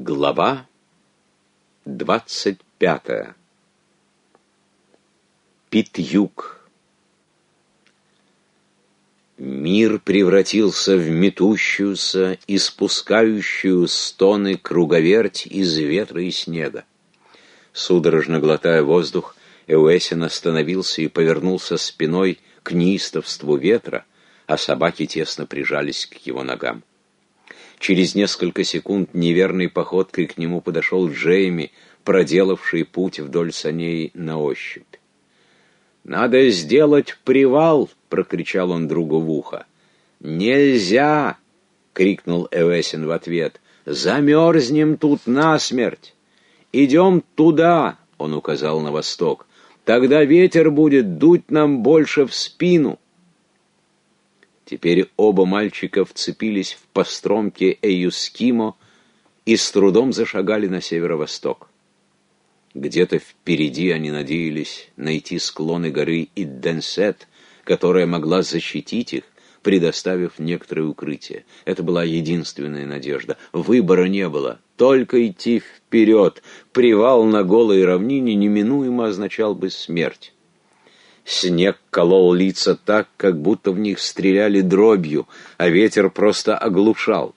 Глава двадцать пятая. Питюк. Мир превратился в метущуюся, испускающую стоны круговерть из ветра и снега. Судорожно глотая воздух, Эуэсин остановился и повернулся спиной к неистовству ветра, а собаки тесно прижались к его ногам. Через несколько секунд неверной походкой к нему подошел Джейми, проделавший путь вдоль саней на ощупь. «Надо сделать привал!» — прокричал он другу в ухо. «Нельзя!» — крикнул Эвесин в ответ. «Замерзнем тут насмерть! Идем туда!» — он указал на восток. «Тогда ветер будет дуть нам больше в спину!» Теперь оба мальчика вцепились в постромки Эюскимо и с трудом зашагали на северо-восток. Где-то впереди они надеялись найти склоны горы Идденсет, которая могла защитить их, предоставив некоторое укрытие. Это была единственная надежда. Выбора не было. Только идти вперед. Привал на голой равнине неминуемо означал бы смерть. Снег колол лица так, как будто в них стреляли дробью, а ветер просто оглушал.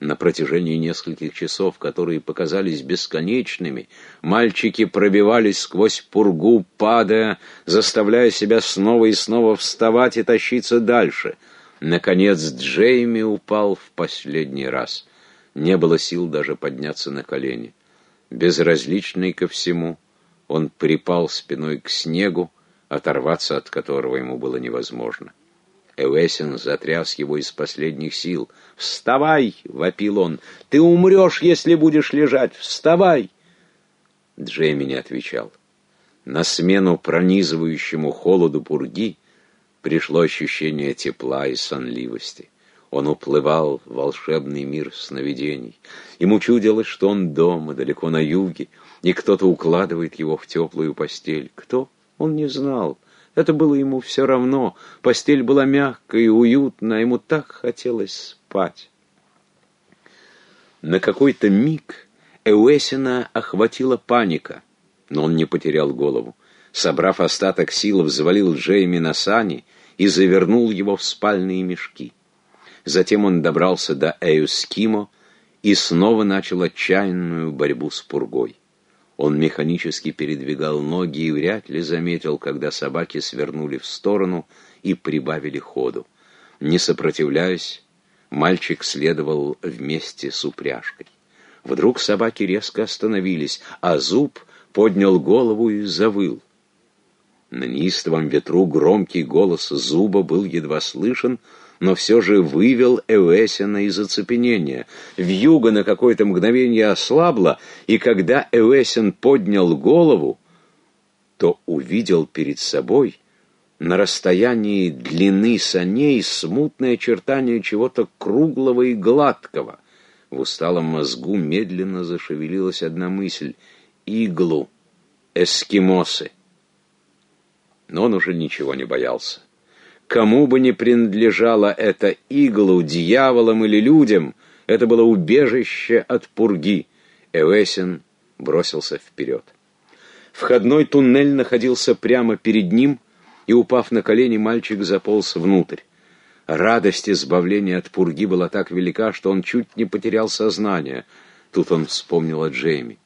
На протяжении нескольких часов, которые показались бесконечными, мальчики пробивались сквозь пургу, падая, заставляя себя снова и снова вставать и тащиться дальше. Наконец Джейми упал в последний раз. Не было сил даже подняться на колени. Безразличный ко всему, он припал спиной к снегу, оторваться от которого ему было невозможно. Эвесин затряс его из последних сил. «Вставай!» — вопил он. «Ты умрешь, если будешь лежать! Вставай!» Джейми не отвечал. На смену пронизывающему холоду пурги пришло ощущение тепла и сонливости. Он уплывал в волшебный мир сновидений. Ему чудилось, что он дома, далеко на юге, и кто-то укладывает его в теплую постель. Кто? Он не знал. Это было ему все равно. Постель была мягкая и уютная, ему так хотелось спать. На какой-то миг Эуэсина охватила паника, но он не потерял голову. Собрав остаток сил, взвалил Джейми на сани и завернул его в спальные мешки. Затем он добрался до Эюскимо и снова начал отчаянную борьбу с пургой. Он механически передвигал ноги и вряд ли заметил, когда собаки свернули в сторону и прибавили ходу. Не сопротивляясь, мальчик следовал вместе с упряжкой. Вдруг собаки резко остановились, а зуб поднял голову и завыл. На неистовом ветру громкий голос зуба был едва слышен, но все же вывел Эвесина из оцепенения. Вьюга на какое-то мгновение ослабла, и когда Эвесин поднял голову, то увидел перед собой на расстоянии длины саней смутное очертание чего-то круглого и гладкого. В усталом мозгу медленно зашевелилась одна мысль — иглу, эскимосы. Но он уже ничего не боялся. Кому бы ни принадлежало это иглу, дьяволам или людям, это было убежище от пурги. Эвесин бросился вперед. Входной туннель находился прямо перед ним, и, упав на колени, мальчик заполз внутрь. Радость избавления от пурги была так велика, что он чуть не потерял сознание. Тут он вспомнил о Джейми.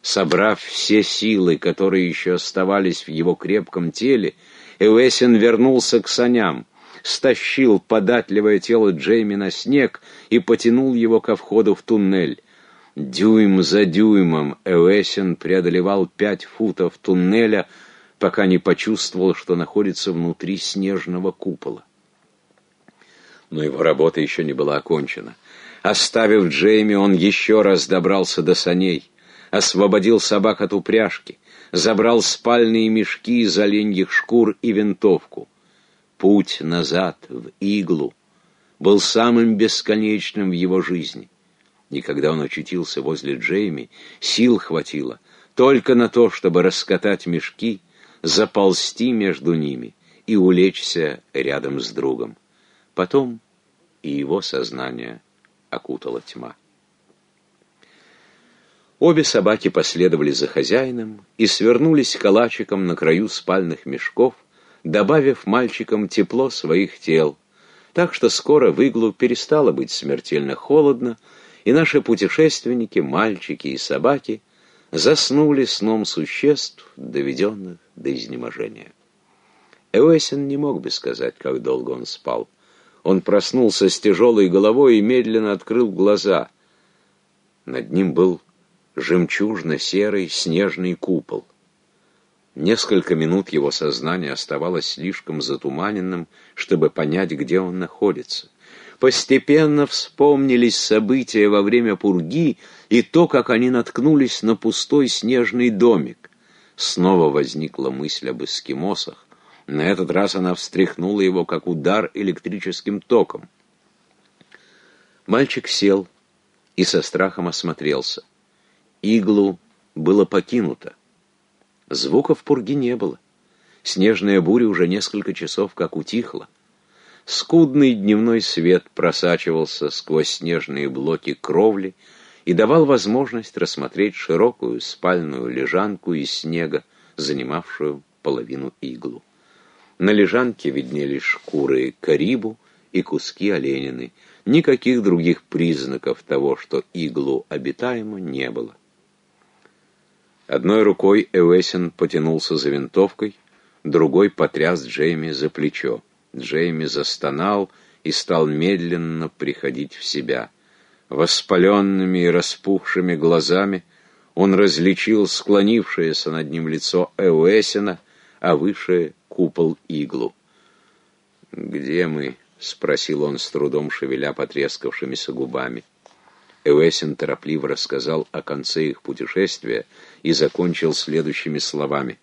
Собрав все силы, которые еще оставались в его крепком теле, Эвесин вернулся к саням, стащил податливое тело Джейми на снег и потянул его ко входу в туннель. Дюйм за дюймом Эвесин преодолевал пять футов туннеля, пока не почувствовал, что находится внутри снежного купола. Но его работа еще не была окончена. Оставив Джейми, он еще раз добрался до саней, освободил собак от упряжки, забрал спальные мешки из оленьих шкур и винтовку. Путь назад, в иглу, был самым бесконечным в его жизни. И когда он очутился возле Джейми, сил хватило только на то, чтобы раскатать мешки, заползти между ними и улечься рядом с другом. Потом и его сознание окутала тьма. Обе собаки последовали за хозяином и свернулись калачиком на краю спальных мешков, добавив мальчикам тепло своих тел, так что скоро в иглу перестало быть смертельно холодно, и наши путешественники, мальчики и собаки, заснули сном существ, доведенных до изнеможения. Эуэсин не мог бы сказать, как долго он спал. Он проснулся с тяжелой головой и медленно открыл глаза. Над ним был жемчужно-серый снежный купол. Несколько минут его сознание оставалось слишком затуманенным, чтобы понять, где он находится. Постепенно вспомнились события во время пурги и то, как они наткнулись на пустой снежный домик. Снова возникла мысль об эскимосах. На этот раз она встряхнула его, как удар электрическим током. Мальчик сел и со страхом осмотрелся. Иглу было покинуто. Звуков пурги не было. Снежная буря уже несколько часов как утихла. Скудный дневной свет просачивался сквозь снежные блоки кровли и давал возможность рассмотреть широкую спальную лежанку из снега, занимавшую половину иглу. На лежанке виднелись шкуры карибу и куски оленины. Никаких других признаков того, что иглу обитаемо, не было. Одной рукой Эвесин потянулся за винтовкой, другой потряс Джейми за плечо. Джейми застонал и стал медленно приходить в себя. Воспаленными и распухшими глазами он различил склонившееся над ним лицо Эуэсина, а выше — купол иглу. «Где мы?» — спросил он с трудом, шевеля потрескавшимися губами. Эуэсин торопливо рассказал о конце их путешествия и закончил следующими словами.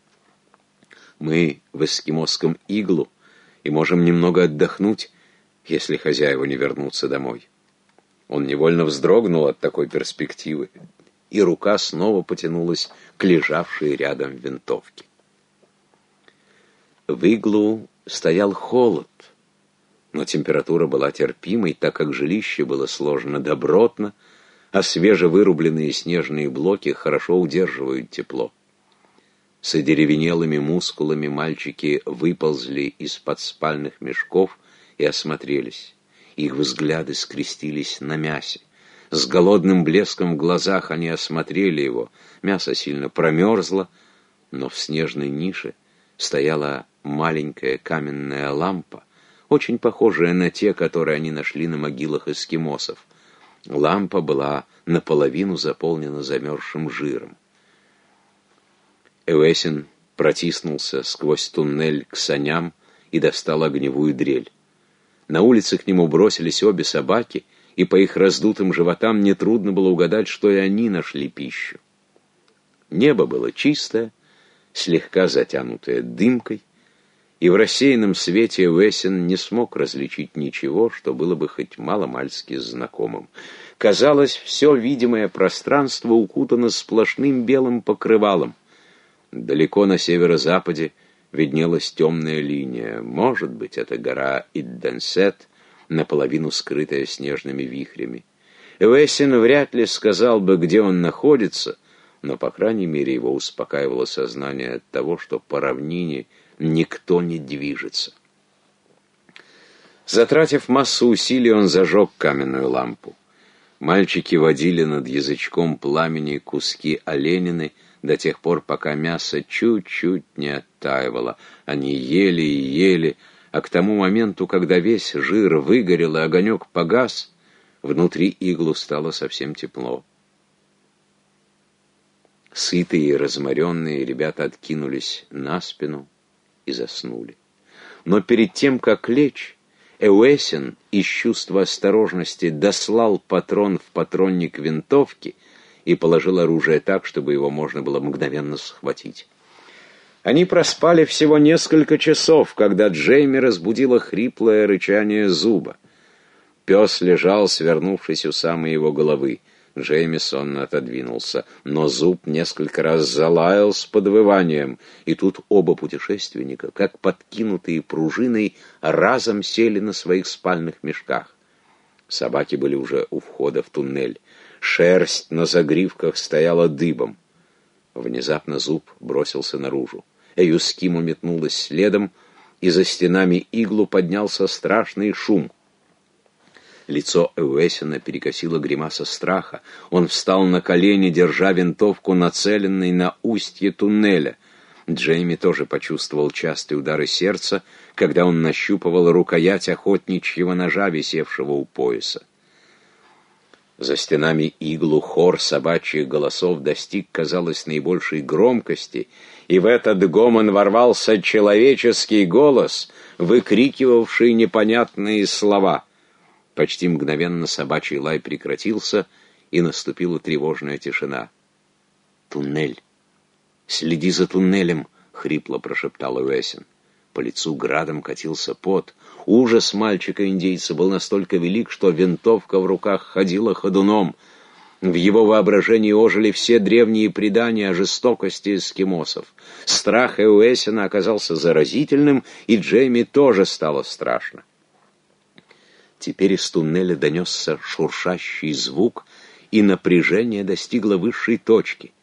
«Мы в эскимосском иглу и можем немного отдохнуть, если хозяева не вернутся домой». Он невольно вздрогнул от такой перспективы, и рука снова потянулась к лежавшей рядом винтовке. В иглу стоял холод, но температура была терпимой, так как жилище было сложено добротно, а свежевырубленные снежные блоки хорошо удерживают тепло. С одеревенелыми мускулами мальчики выползли из-под спальных мешков и осмотрелись. Их взгляды скрестились на мясе. С голодным блеском в глазах они осмотрели его. Мясо сильно промерзло, но в снежной нише стояла маленькая каменная лампа, очень похожая на те, которые они нашли на могилах эскимосов. Лампа была наполовину заполнена замерзшим жиром. Эвесин протиснулся сквозь туннель к саням и достал огневую дрель. На улице к нему бросились обе собаки, и по их раздутым животам нетрудно было угадать, что и они нашли пищу. Небо было чистое, слегка затянутое дымкой, и в рассеянном свете Уэссен не смог различить ничего, что было бы хоть мало-мальски знакомым. Казалось, все видимое пространство укутано сплошным белым покрывалом. Далеко на северо-западе виднелась темная линия. Может быть, это гора Идденсет, наполовину скрытая снежными вихрями. Эвесин вряд ли сказал бы, где он находится, но, по крайней мере, его успокаивало сознание от того, что по равнине никто не движется. Затратив массу усилий, он зажег каменную лампу. Мальчики водили над язычком пламени куски оленины до тех пор, пока мясо чуть-чуть не оттаивало. Они ели и ели, а к тому моменту, когда весь жир выгорел и огонек погас, внутри иглу стало совсем тепло. Сытые и разморенные ребята откинулись на спину, и заснули. Но перед тем, как лечь, Эуэсин из чувства осторожности дослал патрон в патронник винтовки и положил оружие так, чтобы его можно было мгновенно схватить. Они проспали всего несколько часов, когда Джейми разбудило хриплое рычание зуба. Пес лежал, свернувшись у самой его головы. Джеймисон отодвинулся, но зуб несколько раз залаял с подвыванием, и тут оба путешественника, как подкинутые пружиной, разом сели на своих спальных мешках. Собаки были уже у входа в туннель. Шерсть на загривках стояла дыбом. Внезапно зуб бросился наружу. Эюскиму метнулась следом, и за стенами иглу поднялся страшный шум. Лицо Эуэсина перекосило гримаса страха. Он встал на колени, держа винтовку, нацеленной на устье туннеля. Джейми тоже почувствовал частые удары сердца, когда он нащупывал рукоять охотничьего ножа, висевшего у пояса. За стенами иглу хор собачьих голосов достиг, казалось, наибольшей громкости, и в этот гомон ворвался человеческий голос, выкрикивавший непонятные слова. Почти мгновенно собачий лай прекратился, и наступила тревожная тишина. «Туннель! Следи за туннелем!» — хрипло прошептал Уэсин. По лицу градом катился пот. Ужас мальчика-индейца был настолько велик, что винтовка в руках ходила ходуном. В его воображении ожили все древние предания о жестокости эскимосов. Страх Эуэсина оказался заразительным, и Джейми тоже стало страшно. Теперь из туннеля донесся шуршащий звук, и напряжение достигло высшей точки.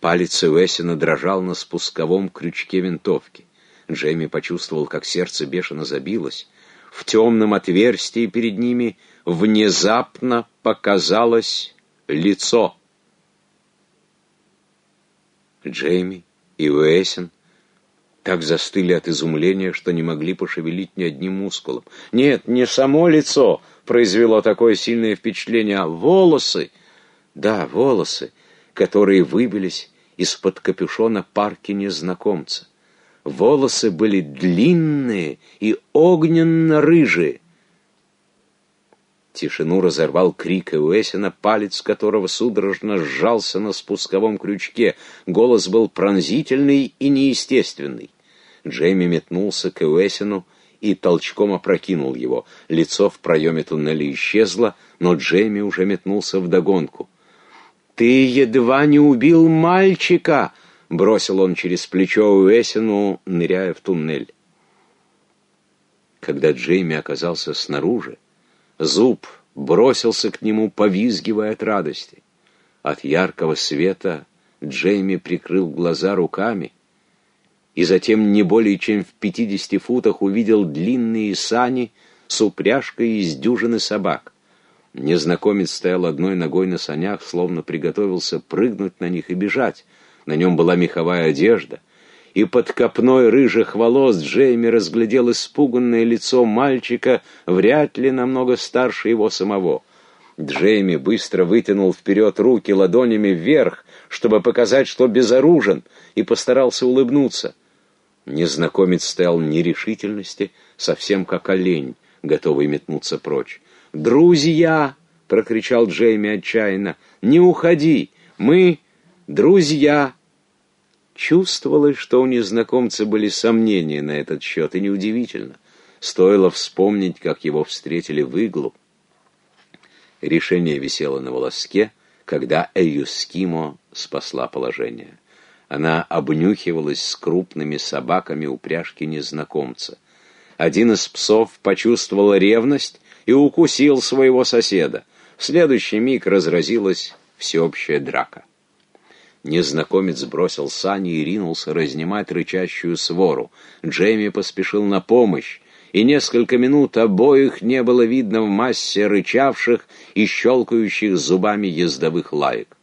Палец Эуэсина дрожал на спусковом крючке винтовки. Джейми почувствовал, как сердце бешено забилось. В темном отверстии перед ними внезапно показалось лицо. Джейми и Уэсин так застыли от изумления, что не могли пошевелить ни одним мускулом. Нет, не само лицо произвело такое сильное впечатление, а волосы. Да, волосы, которые выбились из-под капюшона парки незнакомца. Волосы были длинные и огненно-рыжие. Тишину разорвал крик Эуэсина, палец которого судорожно сжался на спусковом крючке. Голос был пронзительный и неестественный. Джейми метнулся к Эуэсину и толчком опрокинул его. Лицо в проеме туннеля исчезло, но Джейми уже метнулся вдогонку. «Ты едва не убил мальчика!» — бросил он через плечо Уэсину, ныряя в туннель. Когда Джейми оказался снаружи, Зуб бросился к нему, повизгивая от радости. От яркого света Джейми прикрыл глаза руками и затем не более чем в пятидесяти футах увидел длинные сани с упряжкой из дюжины собак. Незнакомец стоял одной ногой на санях, словно приготовился прыгнуть на них и бежать. На нем была меховая одежда, и под копной рыжих волос Джейми разглядел испуганное лицо мальчика, вряд ли намного старше его самого. Джейми быстро вытянул вперед руки ладонями вверх, чтобы показать, что безоружен, и постарался улыбнуться. Незнакомец стоял нерешительности, совсем как олень, готовый метнуться прочь. «Друзья!» — прокричал Джейми отчаянно. «Не уходи! Мы друзья!» Чувствовалось, что у незнакомца были сомнения на этот счет, и неудивительно. Стоило вспомнить, как его встретили в иглу. Решение висело на волоске, когда Эюскимо спасла положение. Она обнюхивалась с крупными собаками упряжки незнакомца. Один из псов почувствовал ревность и укусил своего соседа. В следующий миг разразилась всеобщая драка. Незнакомец бросил сани и ринулся разнимать рычащую свору. Джейми поспешил на помощь, и несколько минут обоих не было видно в массе рычавших и щелкающих зубами ездовых лаек.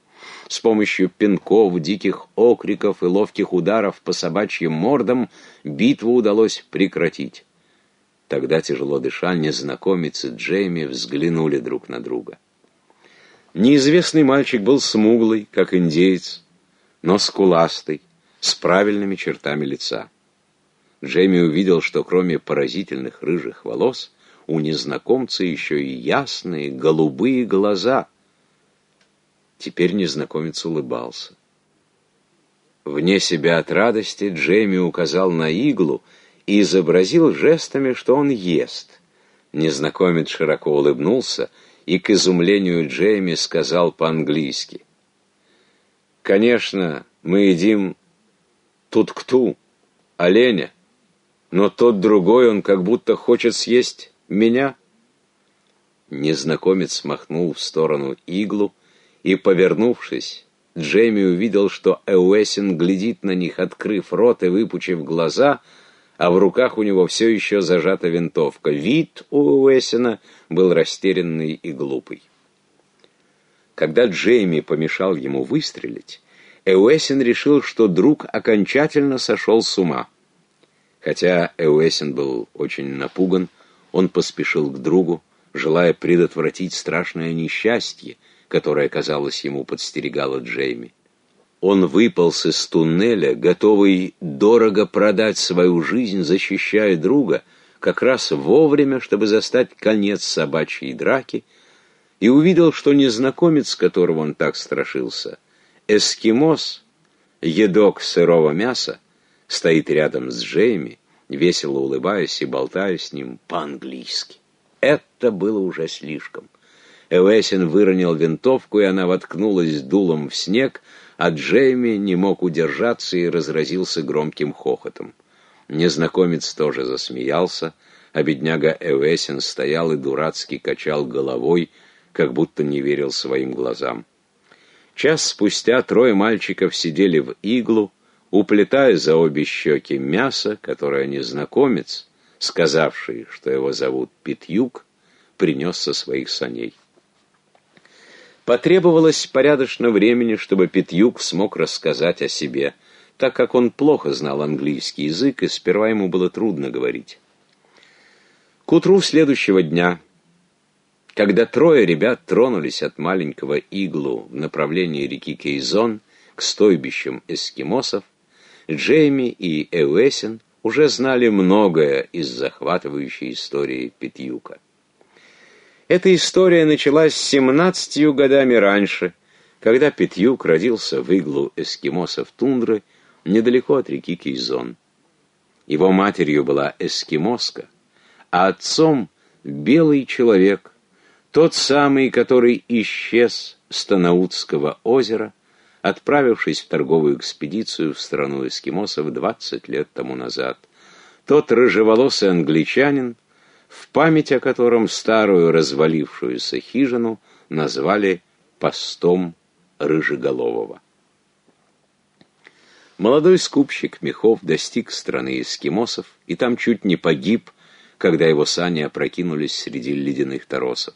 С помощью пинков, диких окриков и ловких ударов по собачьим мордам битву удалось прекратить. Тогда, тяжело дыша, незнакомец и Джейми взглянули друг на друга. Неизвестный мальчик был смуглый, как индеец, но скуластый, с правильными чертами лица. Джейми увидел, что кроме поразительных рыжих волос, у незнакомца еще и ясные голубые глаза. Теперь незнакомец улыбался. Вне себя от радости Джейми указал на иглу и изобразил жестами, что он ест. Незнакомец широко улыбнулся и, к изумлению Джейми, сказал по-английски — Конечно, мы едим тут-кту, оленя, но тот другой, он как будто хочет съесть меня. Незнакомец махнул в сторону иглу и, повернувшись, Джейми увидел, что Эуэсин глядит на них, открыв рот и выпучив глаза, а в руках у него все еще зажата винтовка. Вид у Эуэсина был растерянный и глупый. Когда Джейми помешал ему выстрелить, Эуэсин решил, что друг окончательно сошел с ума. Хотя Эуэсин был очень напуган, он поспешил к другу, желая предотвратить страшное несчастье, которое, казалось, ему подстерегало Джейми. Он выполз из туннеля, готовый дорого продать свою жизнь, защищая друга, как раз вовремя, чтобы застать конец собачьей драки, и увидел, что незнакомец, которого он так страшился, эскимос, едок сырого мяса, стоит рядом с Джейми, весело улыбаясь и болтая с ним по-английски. Это было уже слишком. Эвесин выронил винтовку, и она воткнулась дулом в снег, а Джейми не мог удержаться и разразился громким хохотом. Незнакомец тоже засмеялся, а бедняга Эвесин стоял и дурацки качал головой, как будто не верил своим глазам. Час спустя трое мальчиков сидели в иглу, уплетая за обе щеки мясо, которое незнакомец, сказавший, что его зовут Питюк, принес со своих саней. Потребовалось порядочно времени, чтобы Питюк смог рассказать о себе, так как он плохо знал английский язык, и сперва ему было трудно говорить. К утру следующего дня когда трое ребят тронулись от маленького иглу в направлении реки Кейзон к стойбищам эскимосов, Джейми и Эуэсин уже знали многое из захватывающей истории Питьюка. Эта история началась семнадцатью годами раньше, когда Питьюк родился в иглу эскимосов тундры недалеко от реки Кейзон. Его матерью была эскимоска, а отцом — белый человек, тот самый, который исчез с Танаутского озера, отправившись в торговую экспедицию в страну эскимосов 20 лет тому назад. Тот рыжеволосый англичанин, в память о котором старую развалившуюся хижину назвали постом Рыжеголового. Молодой скупщик мехов достиг страны эскимосов и там чуть не погиб, когда его сани опрокинулись среди ледяных торосов.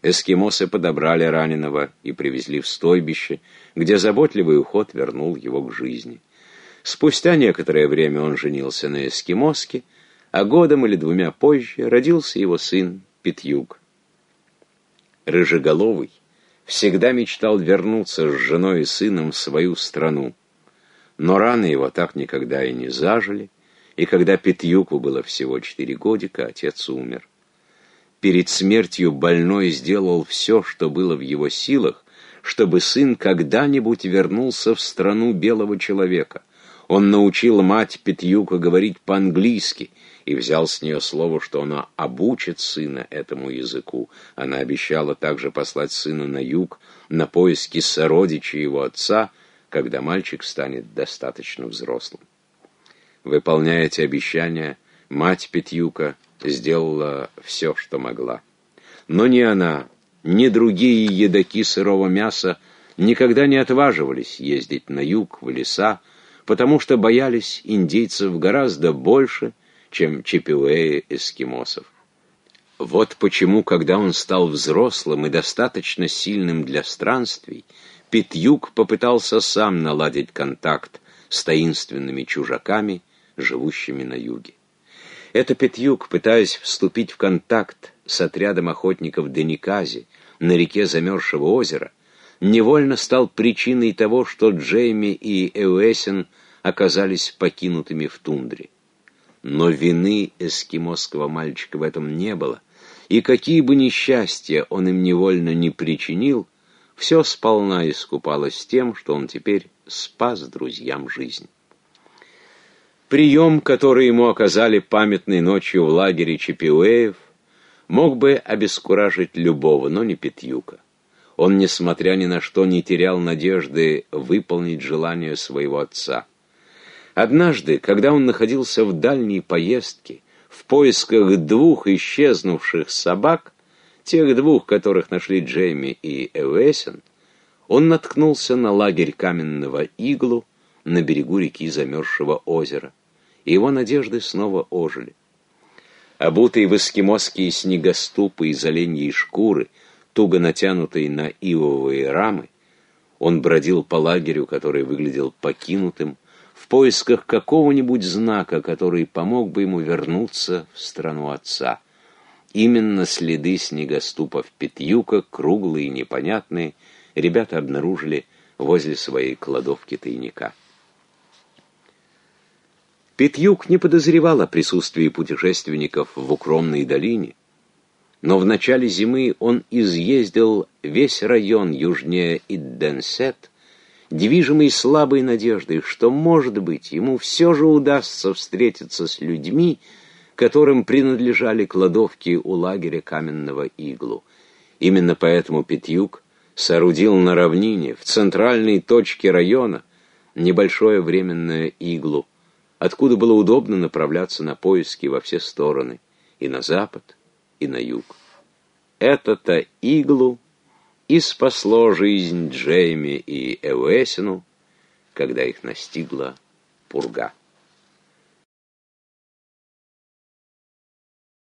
Эскимосы подобрали раненого и привезли в стойбище, где заботливый уход вернул его к жизни. Спустя некоторое время он женился на эскимоске, а годом или двумя позже родился его сын Питьюк. Рыжеголовый всегда мечтал вернуться с женой и сыном в свою страну, но раны его так никогда и не зажили, и когда Питьюку было всего четыре годика, отец умер. Перед смертью больной сделал все, что было в его силах, чтобы сын когда-нибудь вернулся в страну белого человека. Он научил мать Петюка говорить по-английски и взял с нее слово, что она обучит сына этому языку. Она обещала также послать сына на юг, на поиски сородичей его отца, когда мальчик станет достаточно взрослым. Выполняя эти обещания, мать Петюка сделала все, что могла. Но ни она, ни другие едоки сырого мяса никогда не отваживались ездить на юг, в леса, потому что боялись индейцев гораздо больше, чем чипиуэи эскимосов. Вот почему, когда он стал взрослым и достаточно сильным для странствий, Питюк попытался сам наладить контакт с таинственными чужаками, живущими на юге. Это Петюк, пытаясь вступить в контакт с отрядом охотников Деникази на реке замерзшего озера, невольно стал причиной того, что Джейми и Эуэсен оказались покинутыми в тундре. Но вины эскимосского мальчика в этом не было, и какие бы несчастья он им невольно не причинил, все сполна искупалось тем, что он теперь спас друзьям жизнь. Прием, который ему оказали памятной ночью в лагере Чепиуэев, мог бы обескуражить любого, но не Петюка. Он, несмотря ни на что, не терял надежды выполнить желание своего отца. Однажды, когда он находился в дальней поездке, в поисках двух исчезнувших собак, тех двух, которых нашли Джейми и Эвесен, он наткнулся на лагерь каменного иглу на берегу реки замерзшего озера, и его надежды снова ожили. Обутый в эскимосские снегоступы из оленьей шкуры, туго натянутые на ивовые рамы, он бродил по лагерю, который выглядел покинутым, в поисках какого-нибудь знака, который помог бы ему вернуться в страну отца. Именно следы снегоступов Петюка, круглые и непонятные, ребята обнаружили возле своей кладовки тайника. Петюк не подозревал о присутствии путешественников в укромной долине, но в начале зимы он изъездил весь район южнее Идденсет, движимый слабой надеждой, что, может быть, ему все же удастся встретиться с людьми, которым принадлежали кладовки у лагеря каменного иглу. Именно поэтому Петюк соорудил на равнине, в центральной точке района, небольшое временное иглу, откуда было удобно направляться на поиски во все стороны, и на запад, и на юг. Это-то иглу и спасло жизнь Джейми и Эуэсину, когда их настигла пурга.